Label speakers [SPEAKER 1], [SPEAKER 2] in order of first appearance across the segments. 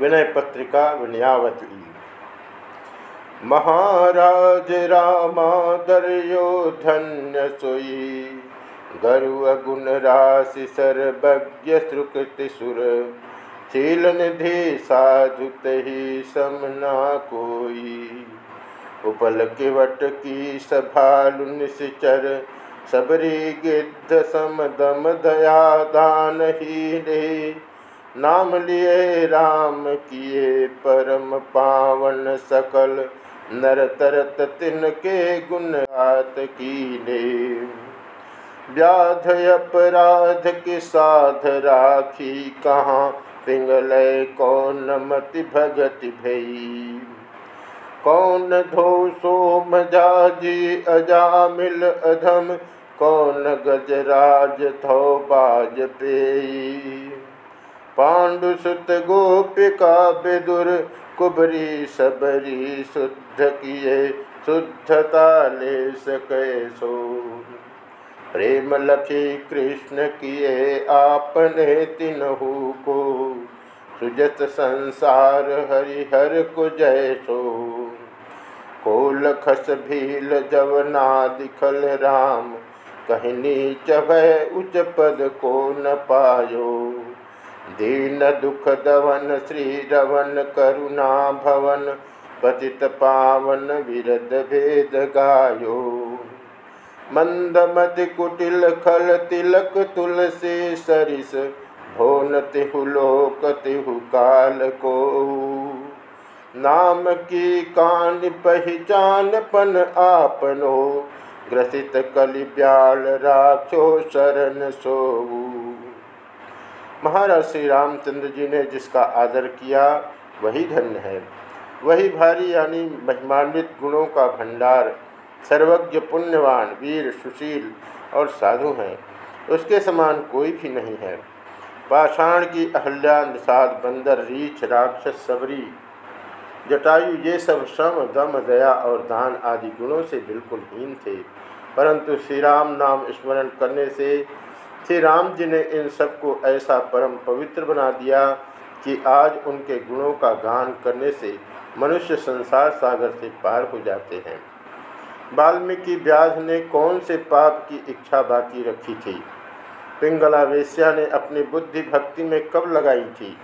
[SPEAKER 1] विनय पत्रिका विनयावती। महाराज रामादर्यो धन्य सोई गर्व गुण राशि सर्वज्ञ सुकृति सुर शील निधि साधुत ही समना कोई। उपल किवट की सभालु निश्चर, सबरी गिद्ध समदम दया दान ही रे नाम लिए राम किए परम पावन सकल, नर तरत तिन के गुण की ले व्याध अपराध के साध राखी कहाँ, पिंगल कौन मति भगति भई। कौन धो सोम जाजी अजामिल अधम, कौन गजराज थो बाज पेई। पांडुसुत गोपिका विदुर, कुबरी सबरी शुद्ध किए शुद्धता ले सके सो। प्रेम लखी कृष्ण किए आपने तिनहु को, सुजत संसार हरिहर को जय सो। कोल खस भील जवना दिखल राम, कहनी चभ उच्च पद को न पायो। दीन दुख दवन, श्री रवन, करुणा भवन, पतित पावन, विरद भेद गायो। मंदमति कुटिल खल तिलक तुलसी सरिस, भोन तिहु लोक तिहु काल को नाम की कान पहचान पन आपनो, ग्रसित कलि ब्याल राक्षो शरण सोऊ महाराज श्री रामचंद्र जी ने जिसका आदर किया, वही धन्य है। वही भारी यानी महिमान्वित गुणों का भंडार, सर्वज्ञ, पुण्यवान, वीर, सुशील और साधु हैं। उसके समान कोई भी नहीं है। पाषाण की अहल्या निषाद बंदर, रीछ, राक्षस सबरी जटायु, ये सब श्रम दम, दया और दान आदि गुणों से बिल्कुल हीन थे। परंतु श्री राम नाम स्मरण करने से श्री राम जी ने इन सबको ऐसा परम पवित्र बना दिया कि आज उनके गुणों का गान करने से मनुष्य संसार सागर से पार हो जाते हैं। वाल्मीकि व्याध ने कौन से पाप की इच्छा बाकी रखी थी? पिंगला वेश्या ने अपनी बुद्धि भक्ति में कब लगाई थी?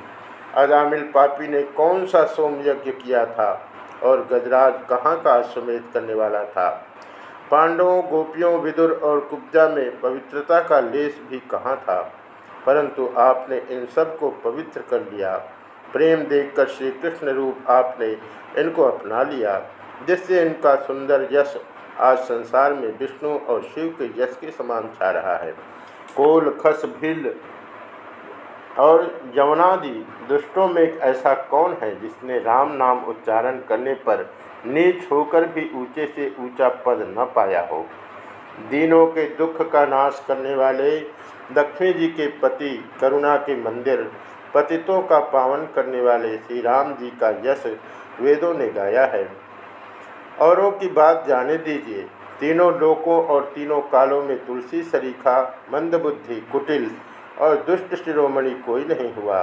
[SPEAKER 1] अजामिल पापी ने कौन सा सोम यज्ञ किया था? और गजराज कहाँ का अश्वमेध करने वाला था? पांडवों, गोपियों, विदुर और कुब्जा में पवित्रता का लेस भी कहाँ था? परंतु आपने इन सबको पवित्र कर लिया प्रेम देखकर श्री कृष्ण रूप आपने इनको अपना लिया, जिससे इनका सुंदर यश आज संसार में विष्णु और शिव के यश के समान छा रहा है। कोल, खस, भिल और यवनादि दुष्टों में ऐसा कौन है जिसने राम नाम उच्चारण करने पर नीच होकर भी ऊँचे से ऊँचा पद न पाया हो। दीनों के दुख का नाश करने वाले, दक्षिण जी के पति, करुणा के मंदिर, पतितों का पावन करने वाले श्री राम जी का यश वेदों ने गाया है। औरों की बात जाने दीजिए। तीनों लोकों और तीनों कालों में तुलसी सरीखा, मंदबुद्धि कुटिल और दुष्ट शिरोमणि कोई नहीं हुआ।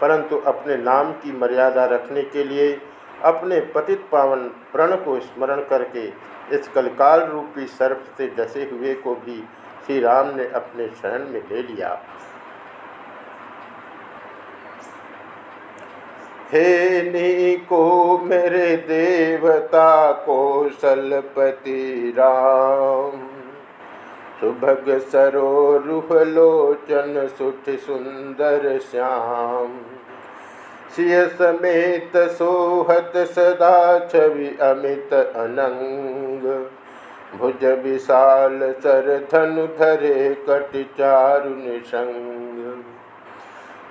[SPEAKER 1] परंतु अपने नाम की मर्यादा रखने के लिए अपने पतित पावन प्रण को स्मरण करके इस कलकाल रूपी सर्प से जसे हुए को भी श्री राम ने अपने शरण में ले लिया। हे नी को मेरे देवता कौशलपति राम, सुभग सरो लोचन सुठ सुंदर श्याम सिय समेत सोहत सदा छवि अमित अनंग। भुज विशाल सर धनु धरे कट चारु निसंग।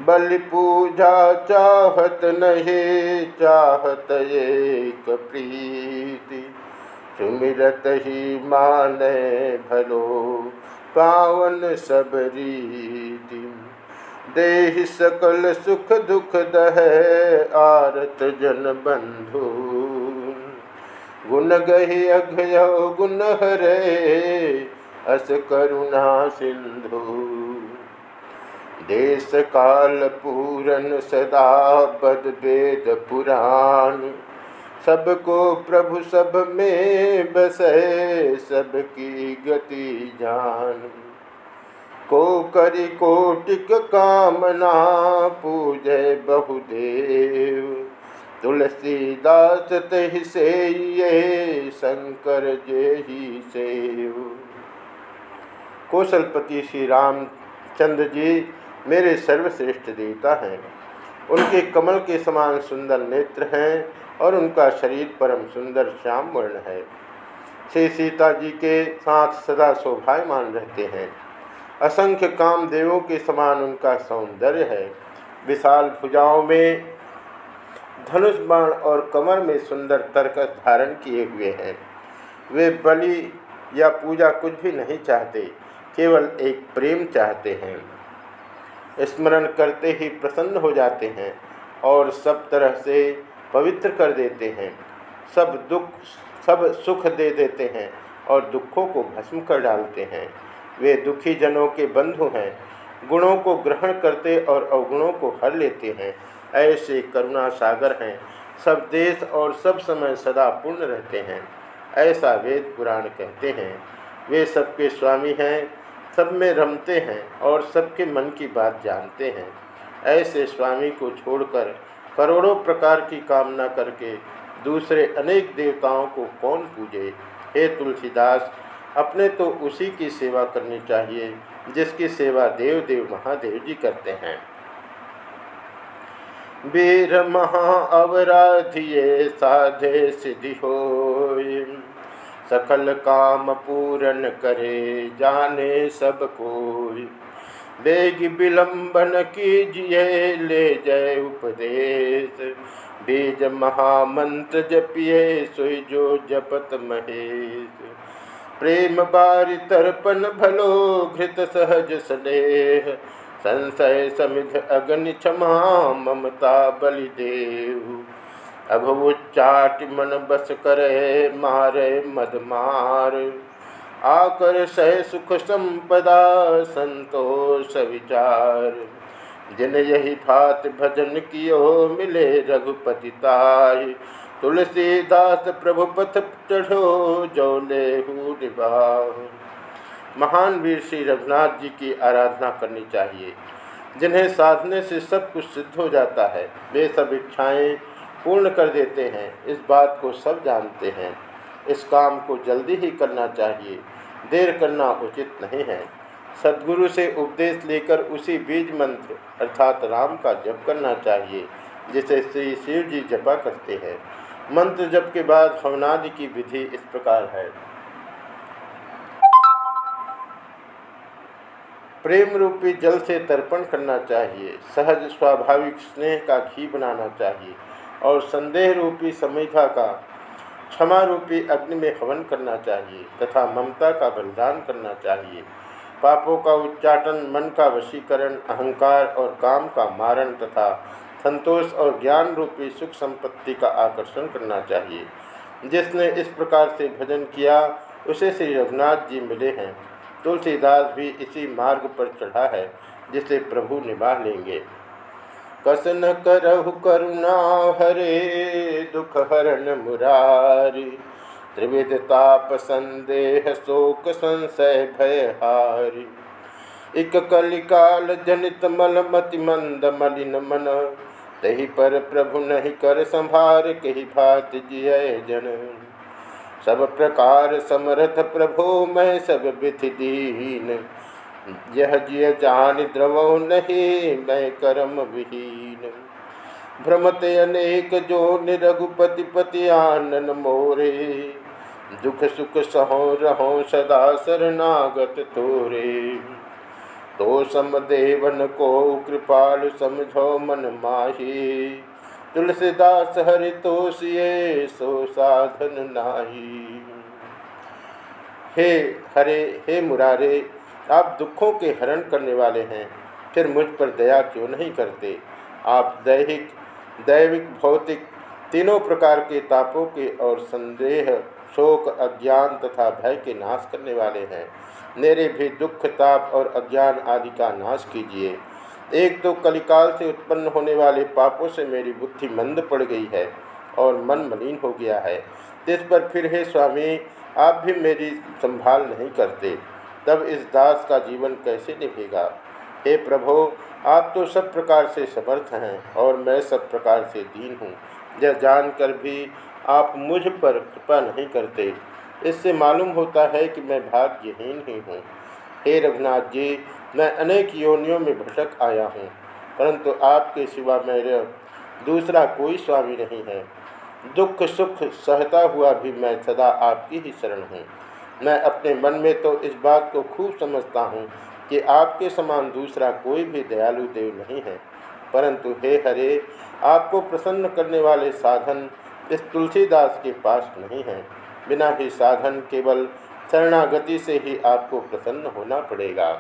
[SPEAKER 1] बलि पूजा चाहत नहे, चाहत एक प्रीति। सुमिरत ही माने भलो, पावन सब रीति। देहि सकल सुख दुख दह, आरत जन बंधु। गुण गहि अघय, गुण हरे, अस करुणा सिंधु। देश काल पूरन सदा बद वेद पुराण। सबको प्रभु सब में बसे, सबकी गति जान। को करी कोटिक कामना पूजे बहुदेव। तुलसीदास तहि से ये शंकर जे ही सेव। कौशलपति श्री रामचंद्र जी मेरे सर्वश्रेष्ठ देवता हैं। उनके कमल के समान सुंदर नेत्र हैं और उनका शरीर परम सुंदर श्याम वर्ण है। श्री सीता जी के साथ सदा शोभायमान रहते हैं। असंख्य कामदेवों के समान उनका सौंदर्य है। विशाल भुजाओं में धनुष बाण और कमर में सुंदर तर्कस धारण किए हुए हैं। वे बलि या पूजा कुछ भी नहीं चाहते, केवल एक प्रेम चाहते हैं। स्मरण करते ही प्रसन्न हो जाते हैं और सब तरह से पवित्र कर देते हैं। सब दुख, सब सुख दे देते हैं और दुखों को भस्म कर डालते हैं। वे दुखी जनों के बंधु हैं। गुणों को ग्रहण करते और अवगुणों को हर लेते हैं। ऐसे करुणा सागर हैं। सब देश और सब समय सदा पूर्ण रहते हैं। ऐसा वेद पुराण कहते हैं। वे सबके स्वामी हैं। सब में रमते हैं और सबके मन की बात जानते हैं। ऐसे स्वामी को छोड़कर करोड़ों प्रकार की कामना करके दूसरे अनेक देवताओं को कौन पूजे? हे तुलसीदास अपने तो उसी की सेवा करनी चाहिए, जिसकी सेवा देव देव महादेव जी करते हैं। वीर महा अवराधिये साधे सिद्धि हो सकल काम पूरन करे, जाने सब कोई बेग विलंबन कीजिए, ले जय उपदेश। बीज महामंत्र जपिए, सोई जो जपत महेश। प्रेम बारि तर्पण भलो, घृत सहज स्नेह। संशय समिध अग्नि क्षमा, ममता बलिदेव अभवुच्चाट मन बस करे, मारे मद मार। आकर सह सुख संपदा, संतोष विचार। जिन यही भात भजन कियो मिले रघुपति ताय तुलसीदास प्रभु पथ चढ़ो, जो ले महान वीर श्री रघुनाथ जी की आराधना करनी चाहिए, जिन्हें साधने से सब कुछ सिद्ध हो जाता है। वे सब इच्छाएँ पूर्ण कर देते हैं, इस बात को सब जानते हैं। इस काम को जल्दी ही करना चाहिए, देर करना उचित नहीं है। सदगुरु से उपदेश लेकर उसी बीज मंत्र, अर्थात राम का जप करना चाहिए, जिसे श्री शिव जी जपा करते हैं। मंत्र जप के बाद हवनादि की विधि इस प्रकार है। प्रेम रूपी जल से तर्पण करना चाहिए, सहज स्वाभाविक स्नेह का घी बनाना चाहिए, और संदेह रूपी समिधा का, क्षमा रूपी अग्नि में हवन करना चाहिए, तथा ममता का बलिदान करना चाहिए। पापों का उच्चाटन, मन का वशीकरण, अहंकार और काम का मारण तथा संतोष और ज्ञान रूपी सुख संपत्ति का आकर्षण करना चाहिए। जिसने इस प्रकार से भजन किया, उसे श्री रघुनाथ जी मिले हैं। तुलसीदास भी इसी मार्ग पर चढ़ा है, जिसे प्रभु निभा लेंगे। कसन करहु करुणा हरे, दुख हरण मुरारी। त्रिविध ताप संदेह शोक संशय भय हारी इक कलिकाल जनित मल मति मंद मलिन मन। तही पर प्रभु नहीं कर संभार, कही भात जिय जन। सब प्रकार समरथ प्रभो, मैं सब विधि दीन। यह जिय जान द्रवो नहीं, मैं कर्म विहीन। भ्रमते अनेक जो निरघुपति पति आनन मोरे। दुख सुख सहो रहो सदा शरणागत तोरे। तो समदेवन को कृपाल समझो मन माही। तुलसीदास हरि तोषिए सो साधन नाही। हे हरे, हे मुरारे, आप दुखों के हरण करने वाले हैं, फिर मुझ पर दया क्यों नहीं करते? आप दैहिक, दैविक, भौतिक, तीनों प्रकार के तापों के और संदेह शोक, अज्ञान तथा भय के नाश करने वाले हैं। मेरे भी दुख, ताप और अज्ञान आदि का नाश कीजिए। एक तो कलिकाल से उत्पन्न होने वाले पापों से मेरी बुद्धि मंद पड़ गई है और मन मलिन हो गया है। इस पर फिर हे स्वामी, आप भी मेरी संभाल नहीं करते। तब इस दास का जीवन कैसे निभेगा? हे प्रभो, आप तो सब प्रकार से समर्थ हैं और मैं सब प्रकार से दीन हूँ। यह जानकर भी आप मुझ पर कृपा नहीं करते। इससे मालूम होता है कि मैं भाग्यहीन ही हूँ। हे रघुनाथ जी, मैं अनेक योनियों में भटक आया हूँ, परंतु आपके सिवा मेरे दूसरा कोई स्वामी नहीं है। दुख सुख सहता हुआ भी मैं सदा आपकी ही शरण हूँ। मैं अपने मन में तो इस बात को खूब समझता हूँ कि आपके समान दूसरा कोई भी दयालु देव नहीं है। परंतु हे हरे, आपको प्रसन्न करने वाले साधन इस तुलसीदास के पास नहीं हैं। बिना ही साधन केवल शरणागति से ही आपको प्रसन्न होना पड़ेगा।